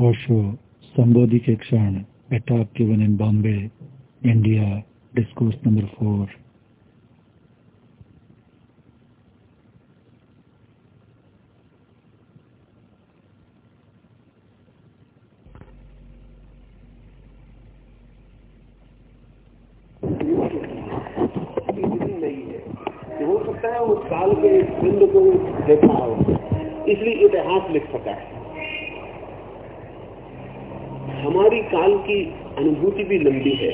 Osho, Sambodhi Ke Kshana, a talk given in Bombay, India, discourse number 4. अनुभूति भी लंबी है।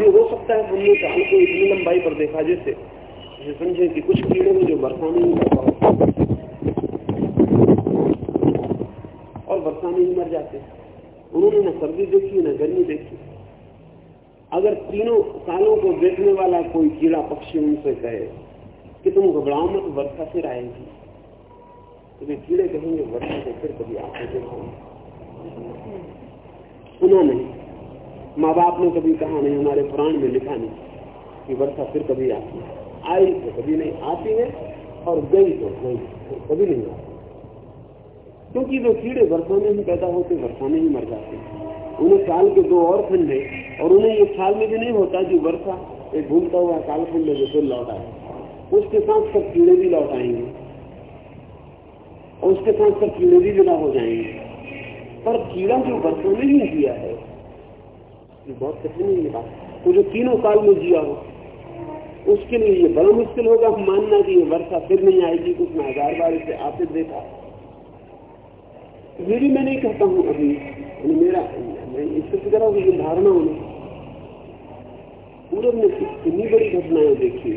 ये हो सकता है हमने काल को इतनी लंबाई पर देखा जैसे जैसे समझे कि कुछ कीड़े में जो वर्षा नहीं करता और वर्षा में ही मर जाते उन्होंने न सर्दी देखी, न गर्मी देखी। अगर तीनों सालों को देखने वाला कोई कीड़ा पक्षी उनसे कहे कि तुम घबराओ मत, वर्षा फिर आएगी। तो वे कीड़े कहेंगे, वर्षा को फिर कभी आके देखो सुना नहीं माँ बाप ने कभी कहा नहीं, हमारे पुराण में लिखा नहीं कि वर्षा फिर कभी आती है। आई तो कभी नहीं आती है और गई तो गई तो कभी नहीं आती क्योंकि जो कीड़े वर्षा में ही पैदा होते, वर्षा में ही मर जाते उन्हें साल के दो और खंड है और उन्हें ये ख्याल में भी नहीं होता कि वर्षा एक घूमता हुआ कालखंड है जो फिर लौट आए। उसके साथ सब कीड़े भी लौट आएँगे और उसके साथ सब कीड़े भी विदा हो जाएँगे। पर कीड़ा जो वर्षों ने ही जिया है। ये बहुत कठिन है बात। तो जो तीनों काल में जिया हो, उसके लिए ये बड़ा मुश्किल होगा। मानना कि ये वर्षा फिर नहीं आएगी कुछ मैं हज़ार बार इसे आते देखा। भी मैं नहीं कहता हूँ अभी मेरा, मैं इससे फ़िक्र हो ये धारणा होनी, पूरब ने कितनी बड़ी घटनाएँ देखी,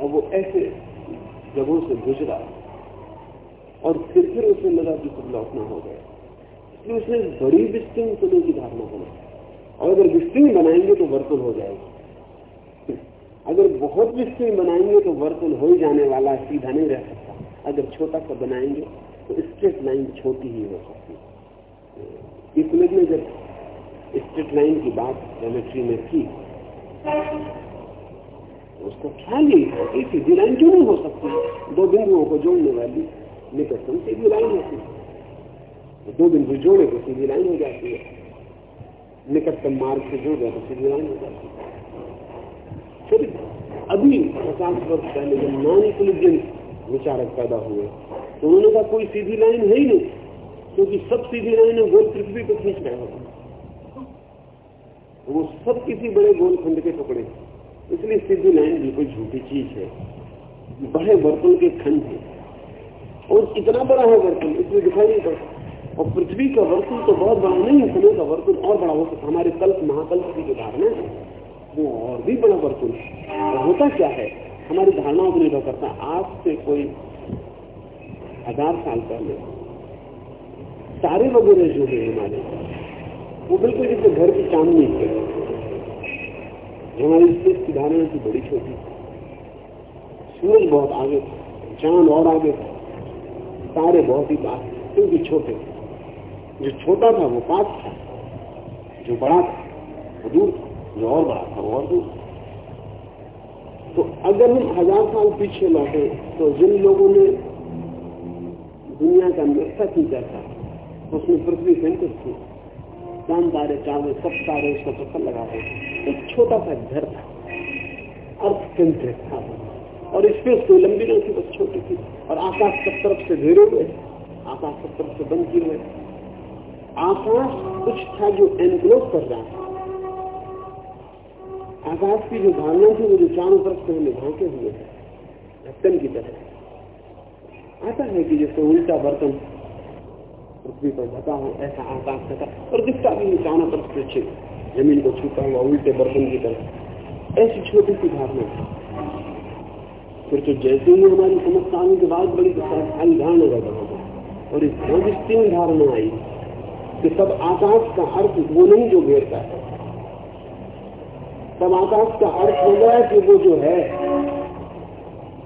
और वो ऐसे जगहों से गुजरा, और फिर फिर उसे लगा कि सब लौटना हो गया। इसलिए उसने बड़ी विस्तीर्ण समय की धारणा बनाई और अगर विस्तीर्ण बनाएँगे तो वर्तुल हो जाएगी। अगर बहुत विस्तीर्ण बनाएँगे तो वर्तुल हो ही जाने वाला सीधा नहीं रह सकता। अगर छोटा सा बनाएँगे तो स्ट्रेट लाइन छोटी ही हो सकती है। इसमें ने जब स्ट्रेट लाइन की बात जोमेट्री में की तो उसका ख्याल ही था कि सीधी लाइन क्यों नहीं हो सकती? दो बिंदुओं को जोड़ने वाली निकटतम सीधी लाइन होती है। तो दो बिंदु जोड़े तो सीधी लाइन हो जाती है। निकटतम मार्ग से जोड़ तो सीधी लाइन हो जाती है। फिर अभी पचास वर्ष पहले जब नॉन इंटेलिजेंस विचारक पैदा हुए तो उन्होंने कहा, कोई सीधी लाइन है ही नहीं, क्योंकि सब सीधी लाइनें गोल पृथ्वी को खींच रहे होते। वो सब किसी बड़े गोल खंड के टुकड़े। इसलिए सीधी लाइन बिल्कुल झूठी चीज़ है। बड़े वर्तुल के खंड है। और इतना बड़ा है वर्तुल इसमें दिखाई नहीं पड़ता। और पृथ्वी का वर्तुल तो बहुत बड़ा नहीं है समय का वर्तुल और बड़ा हो। सकता हमारे कल्प, महाकल्प की जो धारणा है, वो और भी बड़ा वर्तुल है। होता क्या है? हमारी धारणाओं पर निर्भर करता आज से कोई हज़ार साल पहले तारे वगैरह जो है हमारे, वो बिल्कुल जैसे घर की चांदनी थे। हमारी स्पेस की धारणा की बड़ी छोटी। सूरज बहुत आगे था, चाँद और आगे था। तारे बहुत ही बात क्योंकि छोटे जो छोटा था, वो पास था। जो बड़ा था, वो दूर था। जो और बड़ा था, वो और दूर तो अगर हम हज़ार साल पीछे लौटे तो जिन लोगों ने दुनिया का नक्शा खींचा था, उसमें पृथ्वी सेंटर थी। चाँद, तारे, चाँद, सब तारे उसका चक्कर लगा रहे एक छोटा सा घर था। अर्थ केंद्रित था और स्पेस कोई लंबी नहीं थी बस छोटी थी। और आकाश सब तरफ़ से घेरे हुए आकाश सब तरफ़ से बंद किए हुए आकाश कुछ था जो एनक्लोज कर रहा था आकाश की जो धारणा थी, वो जो चारों तरफ़ से हमें ढांके हुए थे ढक्कन की तरह। आता है कि जैसे उल्टा बर्तन पृथ्वी पर ढका हो, ऐसा आकाश ढका और जिसका भी चारों तरफ़ से छिप, ज़मीन को छूता हुआ उल्टे बर्तन की तरह। ऐसी छोटी सी धारणा फिर तो जैसे ही हमारी समझ आने के बाद बड़ी सारी धारणा पैदा हो और इस विस्तीर्ण धारणा आई। कि सब आकाश का अर्थ वो नहीं जो घेरता है। सब आकाश का अर्थ हो गया कि वो जो है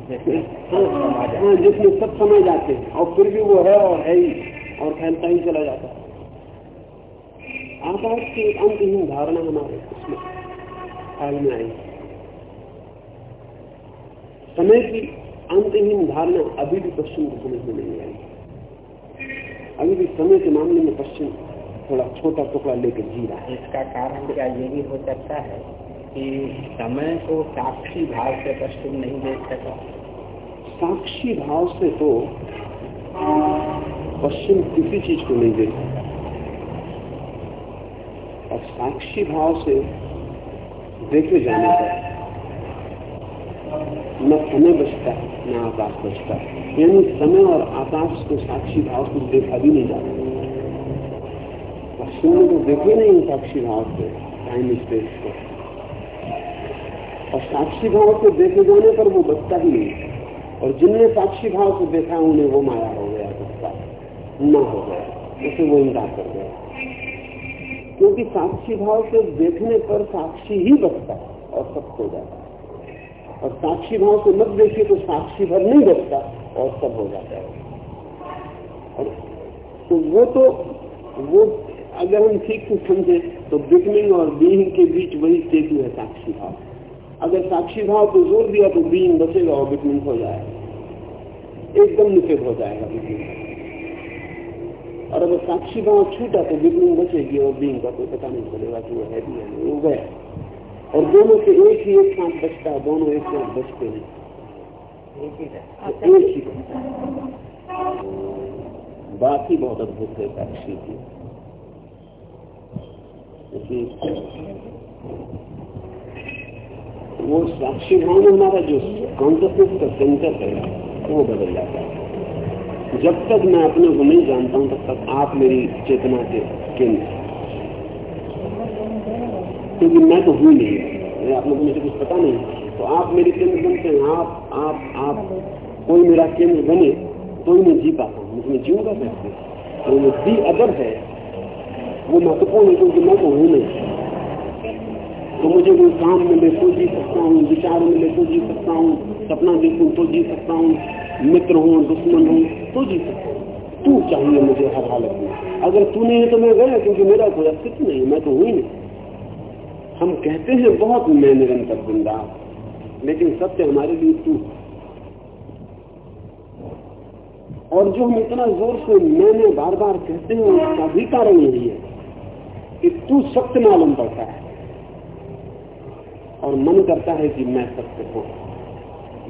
हाँ जिसमें सब समय जाते हैं। और फिर भी वो है और है ही और फैलता ही चला जाता है। आकाश की अंतहीन धारणा हमारे उसमें ख्याल में आई। समय की अंतहीन धारणा अभी भी पश्चिम को समझ में नहीं आई। अभी भी समय के मामले में पश्चिम थोड़ा छोटा टुकड़ा लेकर जी रहा है। इसका कारण क्या ये भी हो सकता है कि समय को साक्षी भाव से पश्चिम नहीं देख सका? साक्षी भाव से तो पश्चिम किसी चीज़ को नहीं देख सकता। और साक्षी भाव से देखे जाने पर न समय बचता है न आकाश बचता। है यानी समय और आकाश को साक्षी भाव से देखा भी नहीं जाता। में तो देखे नहीं साक्षी भाव से टाइम स्पेस को। और साक्षी भाव से देखे जाने पर वो बचता ही नहीं। और जिनने साक्षी भाव से देखा उन्हें वो माया हो गया, बचता न हो गया। उसे वो इंकार कर गया। क्योंकि साक्षी भाव से देखने पर साक्षी ही बचता और सब हो जाता और साक्षी भाव से मत देखिए तो साक्षी भर नहीं बचता और सब हो जाता है। और तो वो तो वो अगर हम ठीक से समझे तो बिकनिंग और बीइंग के बीच वही सेतु है साक्षी भाव। अगर साक्षी भाव को ज़ोर दिया तो बीइंग बचेगा और बिकनिंग हो जाएगा। एकदम निषेध हो जाएगा और अगर साक्षी भाव छूटा तो बिकनिंग बचेगी और बीइंग का कोई पता नहीं चलेगा कि वो है भी है वो गया। और दोनों से एक ही एक साथ बचता है दोनों एक साथ बचते हैं। एक ही बात। ही बहुत अद्भुत है साक्षी की। वो साक्षी भाव में हमारा, जो कॉन्सियसनेस का सेंटर है, वो बदल जाता है। जब तक मैं अपने को नहीं जानता हूँ, तब तक आप मेरी चेतना के केंद्र क्योंकि मैं तो हूँ नहीं। आप लोगों मुझे कुछ पता नहीं? तो आप मेरे केंद्र बनते हैं। आप आप आप, कोई मेरा केंद्र बने तो मैं जी पाता हूँ। मुझमें जीऊँगा कैसे? तो वो दी अदर है वो महत्वपूर्ण है क्योंकि मैं तो हूँ नहीं तो मुझे कोई काम मिले तो जी सकता हूँ विचार मिले तो जी सकता हूँ सपना देखूँ तो जी सकता हूँ मित्र हूँ दुश्मन हूँ तो जी सकता हूँ तू चाहिए मुझे हर हालत में अगर तू नहीं है तो मैं गया क्योंकि मेरा कोई अस्तित्व नहीं मैं तो हुई नहीं हम कहते हैं बहुत मैं निरंतर ज़िंदा लेकिन सत्य हमारे लिए तू और जो हम इतना ज़ोर से मैंने बार बार कहते हैं उसका भी कारण यही है कि तू सत्य मालूम पड़ता है। और मन करता है कि मैं सत्य हूँ।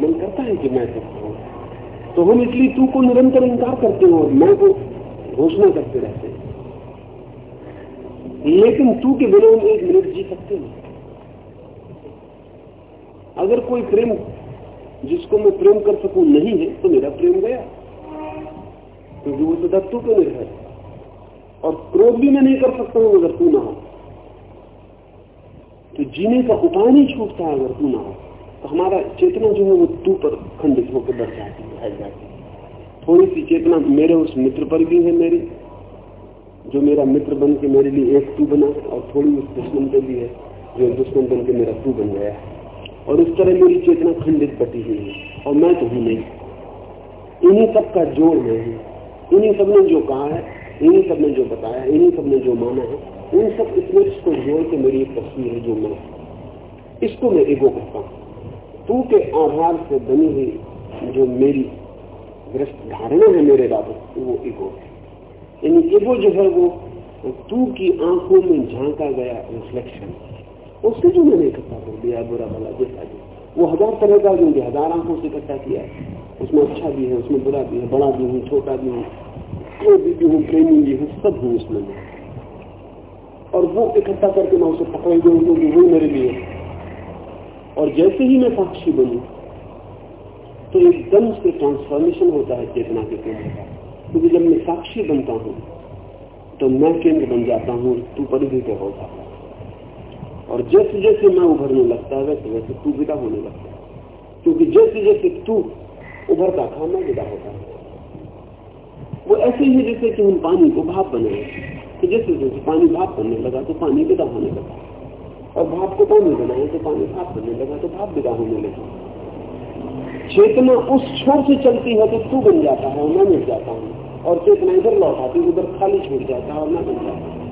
मन करता है कि मैं सत्य हूँ। तो हम इसलिए तू को निरंतर इंकार करते हैं और मैं को घोषणा करते रहते हैं। लेकिन तू के बिना हम एक मिनट जी सकते हैं। अगर कोई प्रेम जिसको मैं प्रेम कर सकूँ नहीं है तो मेरा प्रेम गया। क्योंकि वो तो तू पे निर्भर और क्रोध भी मैं नहीं कर सकता हूँ अगर तू ना हो। तो जीने का उपाय नहीं छूटता अगर तू ना हो। तो हमारा चेतना जो है वो तू पर खंडित होकर बढ़ जाती है हट जाती है। थोड़ी सी चेतना मेरे उस मित्र पर भी है मेरी, जो मेरा मित्र बन के मेरे लिए एक तू बना और थोड़ी उस दुश्मन पे भी है, जो दुश्मन बन के मेरा तू बन गया है। और इस तरह मेरी चेतना खंडित बटी हुई है, और मैं तो हूँ नहीं। इन्हीं सब का जोड़ मैं हूँ। इन्हीं सबने जो कहा है इन्हीं सबने जो बताया, इन्हीं सबने जो माना है, इन सब स्मृति को जोड़ के मेरी एक तस्वीर है जो मैं इसको मैं ईगो कहता हूँ। तू के आधार से बनी हुई जो मेरी धारणा है मेरे बाबत वो ईगो है। यानी ईगो जो है वो, तू की आँखों में झांका गया रिफ्लेक्शन उससे जो मैंने इकट्ठा कर दिया, बुरा भला जैसा भी वो हज़ार तरह का जो हज़ार आँखों से इकट्ठा किया है। उसमें अच्छा भी है, उसमें बुरा भी है, बड़ा भी हूँ, छोटा भी हूँ। क्रोधी भी हूँ प्रेमी भी हूँ, सब हूँ उसमें और वो इकट्ठा करके मैं उसे पकड़ दूँ क्योंकि वो मेरे लिए और जैसे ही मैं साक्षी बनू तो एकदम से ट्रांसफॉर्मेशन होता है चेतना के केंद्र का। क्योंकि जब मैं साक्षी बनता हूँ तो मैं केंद्र बन जाता हूँ, तू परिधि पे हो जाता है। और जैसे जैसे मैं उभरने लगता है वैसे वैसे तू विदा होने लगता है। क्योंकि जैसे जैसे तू उभरता था मैं विदा होता है। वो ऐसे ही जैसे कि हम पानी को भाप बने तो जैसे जैसे पानी भाप बनने लगा तो पानी विदा होने लगा। और भाप को पानी बनाए तो पानी भाप बनने लगा तो भाप विदा होने लगा। चेतना उस छोर से चलती है तो तू बन जाता है मैं मिल जाता हूँ। और चेतना इधर लौट आती, उधर खाली छूट जाता है और मैं बन जाता हूँ।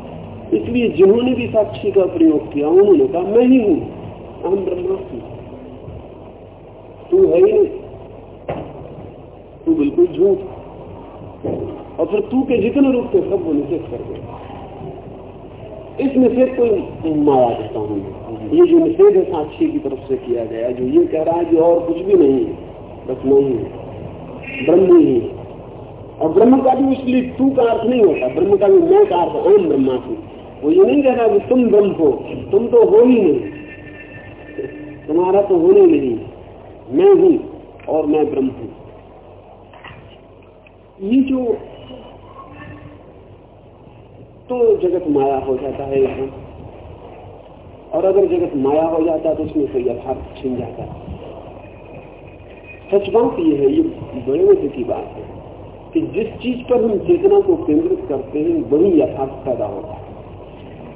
इसलिए जिन्होंने भी साक्षी का प्रयोग किया, उन्होंने कहा, मैं ही हूँ, हम ब्रह्मास्मि तू है ही नहीं। तू बिल्कुल झूठ और फिर तू के जितने रूप थे सब वो निषेध कर गए। इस निषेध को माया कहता हूँ ये जो निषेध है साक्षी की तरफ़ से किया गया, जो ये कह रहा है कि और कुछ भी नहीं बस नहीं ब्रह्म ही है। और ब्रह्म का भी इसलिए तू का अर्थ नहीं होता, ब्रह्म का भी मैं का अर्थ ओम ब्रह्मास्मि। वो ये नहीं कह रहा कि तुम ब्रह्म हो, तुम तो हो ही नहीं। तुम्हारा तो होने नहीं। मैं हूँ और मैं ब्रह्म हूँ। ये जो तो जगत माया हो जाता है एकदम और अगर जगत माया हो जाता है तो उसमें से यथार्थ छिन जाता। है सच बात यह है, ये बड़े मज़े की बात है कि जिस चीज़ पर हम चेतना को केंद्रित करते हैं, वही यथार्थ पैदा होता है।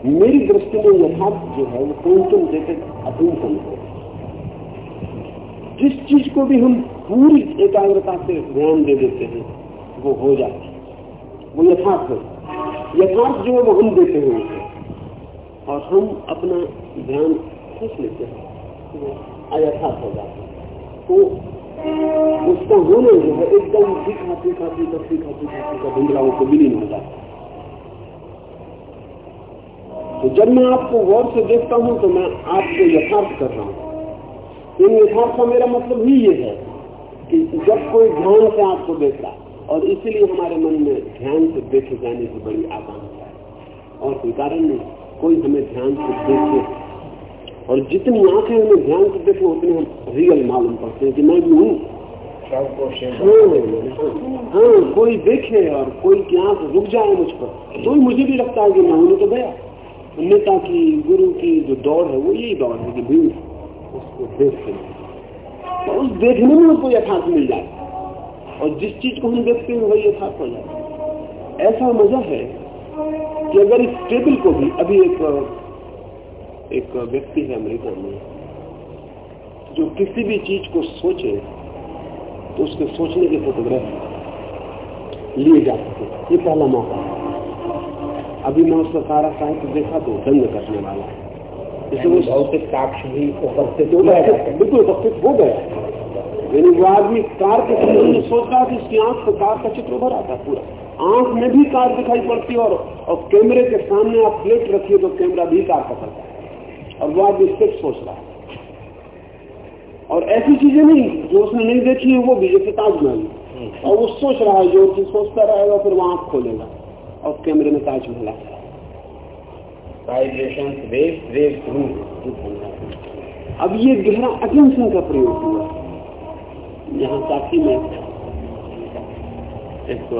मेरी दृष्टि में यथार्थ जो है, वो क्वांटम जैसे अपूर्तम है। जिस चीज़ को भी हम पूरी एकाग्रता से ध्यान दे देते हैं, वो हो जाती है। वो यथार्थ है। यथार्थ जो है वो हम देते हैं उसे और हम अपना ध्यान खींच लेते हैं। अयथार्थ हो जाता है। तो उसका होने जो है, एकदम तीखा तीखा तीखा तीखा तीखा तीखा धुंधलाओं को विलीन हो जाता तो जब मैं आपको गौर से देखता हूँ तो मैं आपको यथार्थ कर रहा हूँ। इन यथार्थ का मेरा मतलब ही ये है कि जब कोई ध्यान से आपको देखता और इसीलिए हमारे मन में ध्यान से देखे जाने की बड़ी आकांक्षा है। और कोई कारण नहीं कोई हमें ध्यान से देखे। और जितनी आँखें हमें ध्यान से देखे उतने हम रियल मालूम पड़ते हैं कि मैं भी हूँ। हाँ, हाँ कोई देखे और कोई की आँख रुक जाए मुझ पर तो मुझे भी लगता है कि मैं हूँ तो गया। नेता की गुरु की जो दौड़ है वो यही दौड़ है कि भीड़ उसको देखते तो उस देखने में उसको यथार्थ मिल जाए। और जिस चीज़ को हम देखते हैं वही यथार्थ हो जाए ऐसा मज़ा है कि अगर इस टेबल को भी अभी एक एक व्यक्ति है अमेरिका में जो किसी भी चीज़ को सोचे तो उसके सोचने के फोटोग्राफ लिए जा सके। ये पहला मौका अभी मैं उसका सारा साहित्य देखा तो दंग करने वाला जैसे वो भौतिक साक्ष्य भी उपस्थित हो गया बिल्कुल उपस्थित हो गया यानी वो आदमी कार के समय सोच रहा था इसकी आँख से कार का चित्र उभर आता पूरा। आँख में भी कार दिखाई पड़ती है और, और कैमरे के सामने आप प्लेट रखिए तो कैमरा भी कार पकड़ता है। और वो आदमी सिर्फ़ सोच रहा है। और ऐसी चीज़ें नहीं जो उसने नहीं देखी है वो भी जैसे ताजमहल और वो सोच रहा है जो चीज़ सोचता रहेगा फिर वो आँख खोलेगा और कैमरे में ताजमहल आएगा अब ये गहरा अटेंशन का प्रयोग हुआ। यहाँ साथी में एक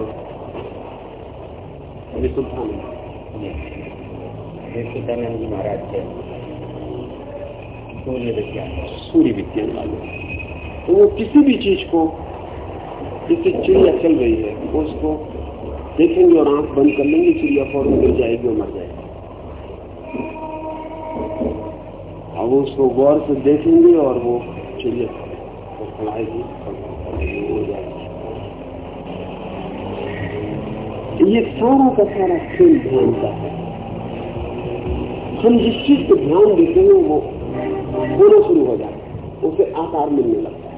विशुद्धानंद विशुद्धानंद जी महाराज थे। सूर्य विज्ञान सूर्य विज्ञान वाले। तो वो किसी भी चीज़ को जैसे चिड़िया चल रही है उसको देखेंगे और आँख बंद कर लेंगे चिड़िया फ़ौरन गिर जाएगी और मर जाएगी। अब उसको गौर से देखेंगे और वो चिड़िया खड़ाएगी हो जाएगी ये सारा का सारा खेल ध्यान का है। हम जिस चीज़ को ध्यान देते हैं, वो होना शुरू हो जाता उसे आकार मिलने लगता है।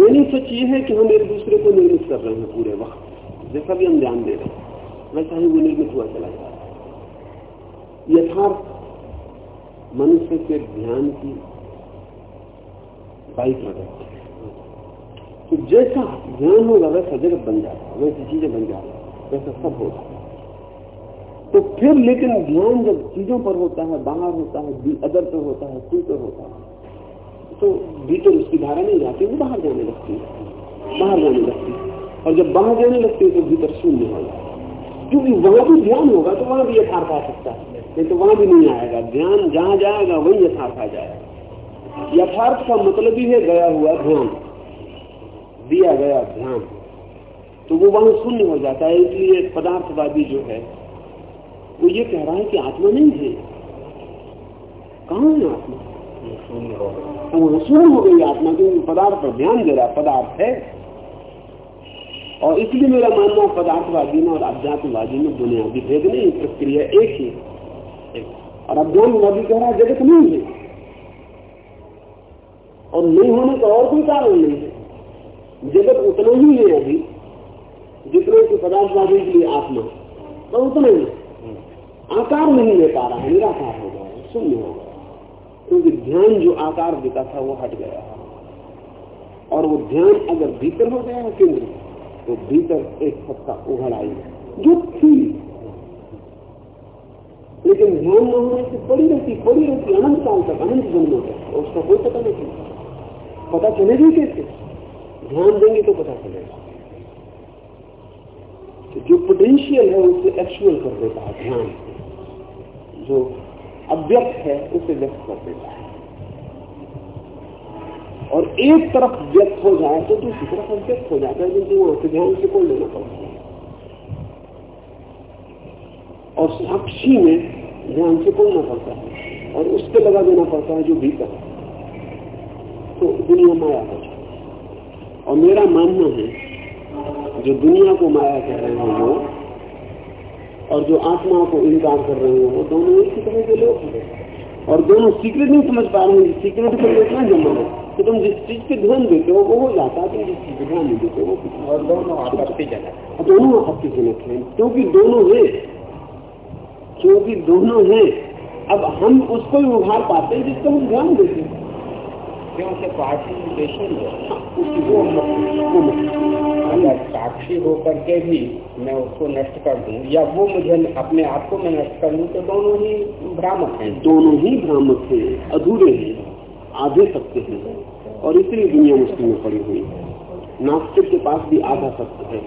यानी सच ये है कि हम एक दूसरे को निर्मित कर रहे हैं पूरे वक्त। जैसा भी हम ध्यान दे रहे हैं, वैसा ही वो निर्मित हुआ चला जा रहा है। यथार्थ मनुष्य के ध्यान की बाई प्रोडक्ट तो जैसा ध्यान होगा वैसा जगत बन जाता वैसी चीज़ें बन जाती वैसा सब होगा तो फिर लेकिन ध्यान जब चीज़ों पर होता है, बाहर होता है अदर पर होता है तू पर होता है तो भीतर उसकी धारा नहीं जाती, वो बाहर जाने लगती है, बाहर जाने लगती है। और जब बाहर जाने लगती है तो भीतर शून्य हो जाता क्योंकि वहाँ भी ध्यान होगा तो वहाँ भी यथार्थ आ सकता है। नहीं तो वहाँ भी नहीं आएगा। ध्यान जहाँ जाएगा, वही यथार्थ आ जाएगा। यथार्थ का मतलब ही है गया हुआ ध्यान दिया गया ध्यान तो वो वहाँ शून्य हो जाता है इसलिए पदार्थवादी जो है वो ये कह रहा है कि आत्मा नहीं है। कहा है आत्मा? शून्य हो गई आत्मा क्योंकि पदार्थ पर ध्यान दे रहा पदार्थ है। और इसलिए मेरा मानना पदार्थवादी में और अध्यात्मवादी में बुनियादी भेद नहीं प्रक्रिया एक ही और अध्यात्मवादी कह रहा है जगत नहीं है। और नहीं होने का और कोई कारण नहीं है। जगत उतना ही है अभी, जितने की पदार्थवादी के लिए आत्मा तो उतना ही आकार नहीं ले पा रहा है, निराकार हो गया है, शून्य हो गया क्योंकि ध्यान जो आकार देता था, वो हट गया और वो ध्यान अगर भीतर हो गया है, केंद्र तो भीतर एक सत्ता उभर आई जो थी। लेकिन ध्यान न होने से पड़ी रहती पड़ी रहती, अनंत काल तक, अनंत जन्मों तक उसका कोई पता नहीं पता चलेगी कैसे? ध्यान देंगे तो पता चलेगा। तो जो पोटेंशियल है, उसे एक्चुअल कर देता है ध्यान। जो अव्यक्त है, उसे व्यक्त कर देता है। और एक तरफ़ व्यक्त हो जाए तो दूसरी तरफ़ अव्यक्त हो जाता है क्योंकि वहाँ से ध्यान से कोई लेना पड़ता है। और साक्षी में ध्यान से खोलना पड़ता है। और उसके लगा देना पड़ता है, जो भीतर तो दुनिया माया हो जाए और मेरा मानना है जो दुनिया को माया कह रहे हैं वो और जो आत्मा को इनकार कर रहे हैं वो दोनों एक ही तरह के लोग हैं। और दोनों सीक्रेट नहीं समझ पा रहे हैं सीक्रेट पर इतना जमा है। तो तुम जिस चीज़ पे ध्यान देते हो वो हो जाता है। तुम जिस चीज़ पे ध्यान नहीं देते हो और दोनों आपत्तिजनक दोनों आपत्तिजनक है। क्योंकि दोनों है क्योंकि दोनों है अब हम उसको ही उभार पाते हैं जिसको हम ध्यान देते हैं। क्योंकि पार्टिसिपेशन हाँ, वो अगर साक्षी होकर के भी मैं उसको नष्ट कर दूँ या वो मुझे अपने आप को मैं नष्ट कर दूँ तो दोनों ही भ्रामक हैं। दोनों ही भ्रामक हैं अधूरे हैं आधे सत्य हैं और इसलिए दुनिया मुश्किल में पड़ी हुई है। नास्तिक के पास भी आधा सत्य है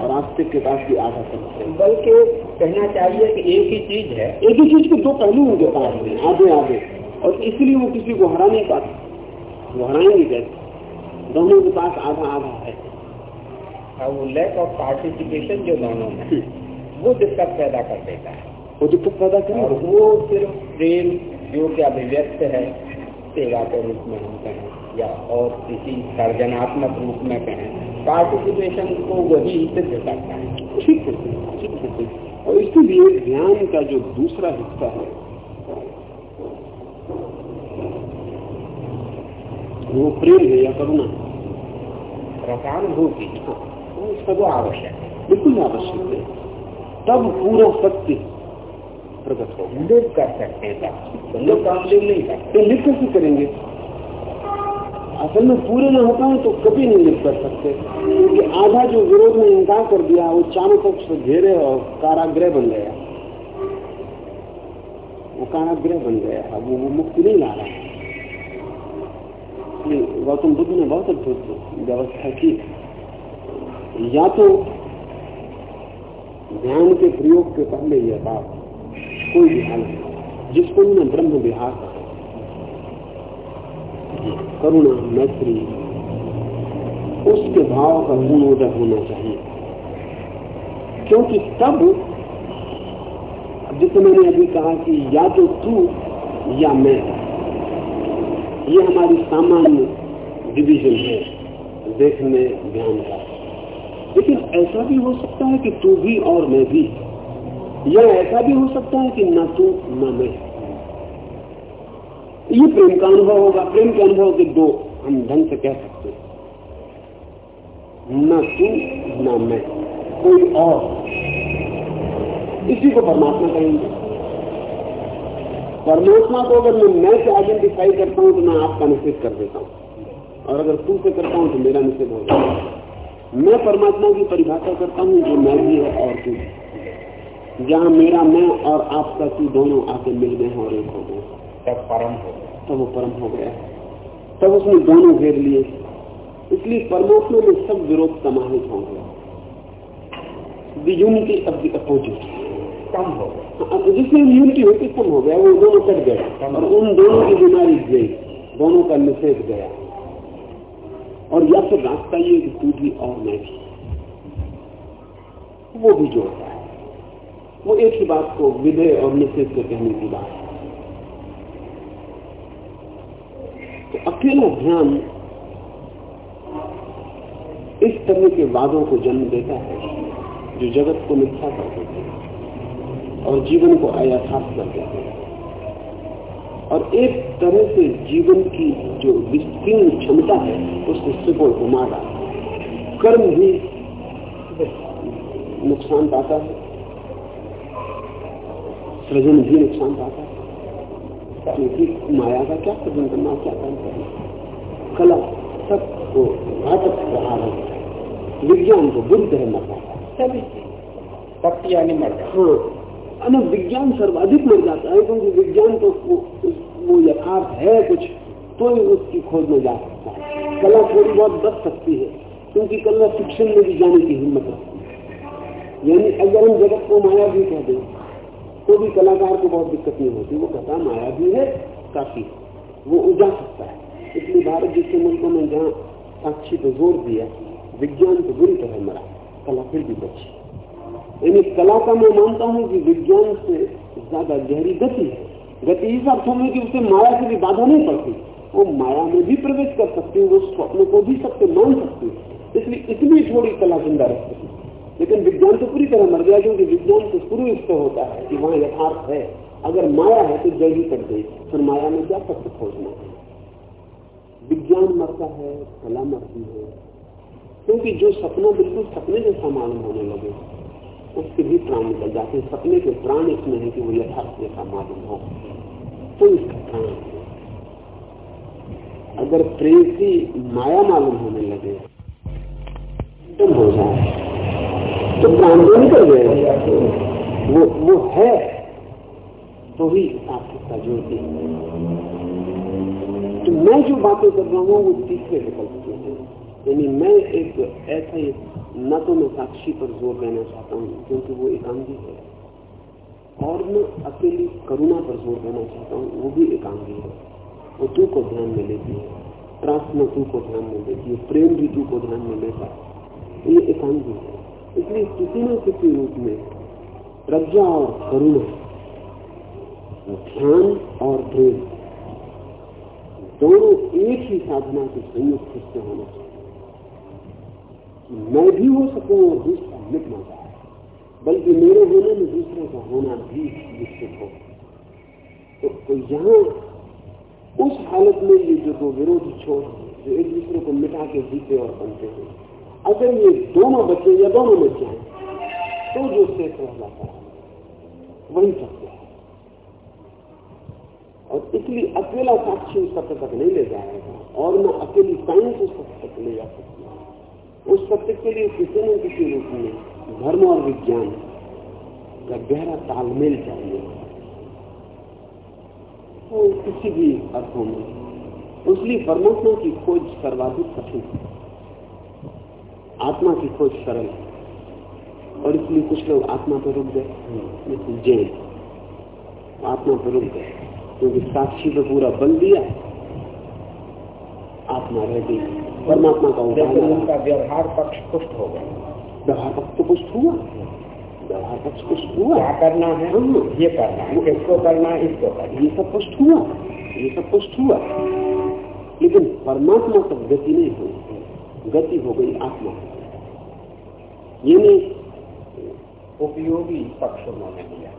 और आस्तिक के पास भी आधा सत्य है। बल्कि कहना चाहिए कि एक ही चीज़ है। एक ही चीज़ के दो पहलू उनके पास है आधे आधे और इसलिए वो किसी को हरा नहीं पाते। वो हराएँगे कैसे दोनों के पास आधा आधा है और वो लैक ऑफ़ पार्टिसिपेशन जो दोनों में। वो दिक्कत पैदा कर देता है वो दिक्कत पैदा और वो सिर्फ़ प्रेम जो कि अभिव्यक्त है सेवा के रूप में हम कहें या और किसी सर्जनात्मक रूप में कहें पार्टिसिपेशन को वही सिद्ध करता है ठीक है ठीक है ठीक है। और इसीलिए ध्यान का जो दूसरा हिस्सा है वो प्रेम है या करुणा है? रसानुभूति हाँ, वो उसका वो आवश्यक है बिल्कुल आवश्यक है। तब पूरा सत्य प्रकट होगा। लिव कर सकते हैं तो लोग काम लिव नहीं करते तो लिख कैसे करेंगे? असल में पूरे न होता है तो कभी नहीं लिख कर सकते। क्योंकि आधा जो विरोध में इनकार कर दिया वो चारों तरफ़ से घेरे और कारागृह बन गया। वो कारागृह बन गया। अब वो, वो मुक्ति नहीं ला रहा है। इसलिए गौतम बुद्ध ने बहुत अद्भुत व्यवस्था की। या तो ध्यान के प्रयोग के पहले यह बात कोई हालत जिसको उन्होंने ब्रह्म विहार करुणा, मैत्री, उसके भाव का पूर्णोदय होना चाहिए। क्योंकि तब जैसे मैंने अभी कहा कि या तो तू या मैं। ये हमारी सामान्य डिवीज़न है, देखने ध्यान का। लेकिन ऐसा भी हो सकता है कि तू भी और मैं भी। या ऐसा भी हो सकता है कि न तू, न मैं। ये प्रेम का अनुभव होगा। प्रेम के अनुभव के दो हम ढंग से कह सकते हैं। न तू, न मैं। कोई और। इसी को परमात्मा कहेंगे। परमात्मा को अगर मैं मैं से आइडेंटिफाई करता हूँ तो मैं आपका निषेध कर देता हूँ। और अगर तू से करता हूँ तो मेरा निषेध हो जाएगा मैं परमात्मा की परिभाषा करता हूँ जो मैं भी है और तू जहाँ मेरा मैं और आपका तू दोनों आके मिल गए हैं और एक हो गए। तब परम हो तब वो परम हो गया तब उसने दोनों घेर लिए। इसलिए परमात्मा में सब विरोध समाहित हो गया the unity of the opposite. कम हो तो जिसमें यूनिटी होती कम हो गया वो दोनों कट गए और उन दोनों की बीमारी गई दोनों का निषेध गया। और या फिर रास्ता ये कि तू भी और मैं भी वो भी जोड़ता है। वो एक ही बात को विधेय और निषेध के कहने की बात तो अकेला ध्यान इस तरह के वादों को जन्म देता है जो जगत को मिथ्या कर देते हैं। और जीवन को अयथार्थ कर देते हैं। और एक तरह से जीवन की जो विस्तीर्ण क्षमता है उसको सिपोड़ घुमा रहा कर्म भी नुकसान पाता है। सृजन भी नुकसान पाता है। क्योंकि माया का क्या सृजन करना क्या काम करना? कला सबको घातक प्रहार है विज्ञान को बुद्ध मर जाता है। सभी शक्ति यानी मर हाँ। अन विज्ञान सर्वाधिक मिल जाता है क्योंकि विज्ञान तो वो, वो यथार्थ है कुछ तो ही उसकी खोज में जा सकता है। कला थोड़ी बहुत बच सकती है क्योंकि कला शिक्षण में भी जाने की हिम्मत रखती है। यानी अगर हम जगत को माया भी कह दें तो भी कलाकार को बहुत दिक्कत नहीं होती। वो कहता माया भी है काफ़ी वो उजा सकता है। इसलिए भारत जैसे मुल्कों में जहाँ साक्षी पर ज़ोर दिया विज्ञान तो बुरी तरह मरा कला फिर भी बची। यानी कला का मैं मानता हूँ कि विज्ञान से ज़्यादा गहरी गति है। गति इस अर्थों में कि उसे माया से भी बाधा नहीं पड़ती। वो माया में भी प्रवेश कर सकती है, वो स्वप्न को भी सत्य मान सकती है। इसलिए इतनी थोड़ी कला ज़िंदा रह सकती लेकिन विज्ञान तो पूरी तरह मर गया, क्योंकि विज्ञान से शुरू इससे होता है कि वहाँ यथार्थ है। अगर माया है तो जय ही कट गई। फिर माया में क्या सत्य खोजना है? विज्ञान मरता है, कला मरती है। क्योंकि जो सपना बिल्कुल सपने जैसा मालूम होने लगे। उसके भी प्राण निकल जाते हैं। सपने के प्राण इसमें है कि वो यथार्थ जैसा मालूम हो। तो इसका प्राण अगर प्रेम की माया मालूम होने लगे तो हो जाए। तो प्राण तो निकल गए। वो वो है तो ही सार्थकता जोड़ती तो मैं जो बातें कर रहा हूँ, वो तीसरे विकल्प के हैं। यानी मैं एक ऐसा ही न तो मैं साक्षी पर ज़ोर देना चाहता हूँ, क्योंकि वो एकांगी है। और मैं अकेली करुणा पर ज़ोर देना चाहता हूँ, वो भी एकांगी है। वो तू को ध्यान में लेती है, प्रार्थना तू को ध्यान में लेती है, प्रेम भी तू को ध्यान में लेता है। ये एकांगी है। इसलिए किसी न किसी रूप में प्रज्ञा और करुणा, ध्यान और प्रेम, दोनों एक ही साधना के संयुक्त होना चाहिए। मैं भी हो सकूँ और दूसरा मिट जाए बल्कि मेरे होने में दूसरे का होना भी निश्चित हो। तो, तो यहाँ उस हालत में ये जो दो विरोधी छोर जो एक दूसरे को मिटा के जीते और बनते हैं अगर ये दोनों बच्चे या दोनों मिट जाए तो जो शेष रह जाता है वही सत्य है और इसलिए अकेला साक्षी उस तक नहीं ले जाएगा और मैं अकेली साइंस उस तक ले जा सकती हूँ उस सत्य के लिए किसी न किसी रूप में धर्म और विज्ञान का गहरा तालमेल चाहिए। तो किसी भी अर्थों में इसलिए परमात्मा की खोज सर्वाधिक कठिन है। आत्मा की खोज सरल है। और इसलिए कुछ लोग आत्मा पर रुक गए जैन आत्मा पर रुक गए, क्योंकि साक्षी तो पूरा बल दिया। आत्मा रह गई परमात्मा का उनका व्यवहार पक्ष पुष्ट हो गया। व्यवहार पक्ष तो पुष्ट हुआ। व्यवहार पक्ष पुष्ट हुआ। क्या करना है? हाँ। ये करना है। किसको करना है? इसको करना ये सब पुष्ट हुआ। ये सब पुष्ट हुआ। लेकिन परमात्मा तक गति नहीं हुई। गति हो गई आत्मा। ये नहीं। उपयोगी पक्ष उन्होंने लिया।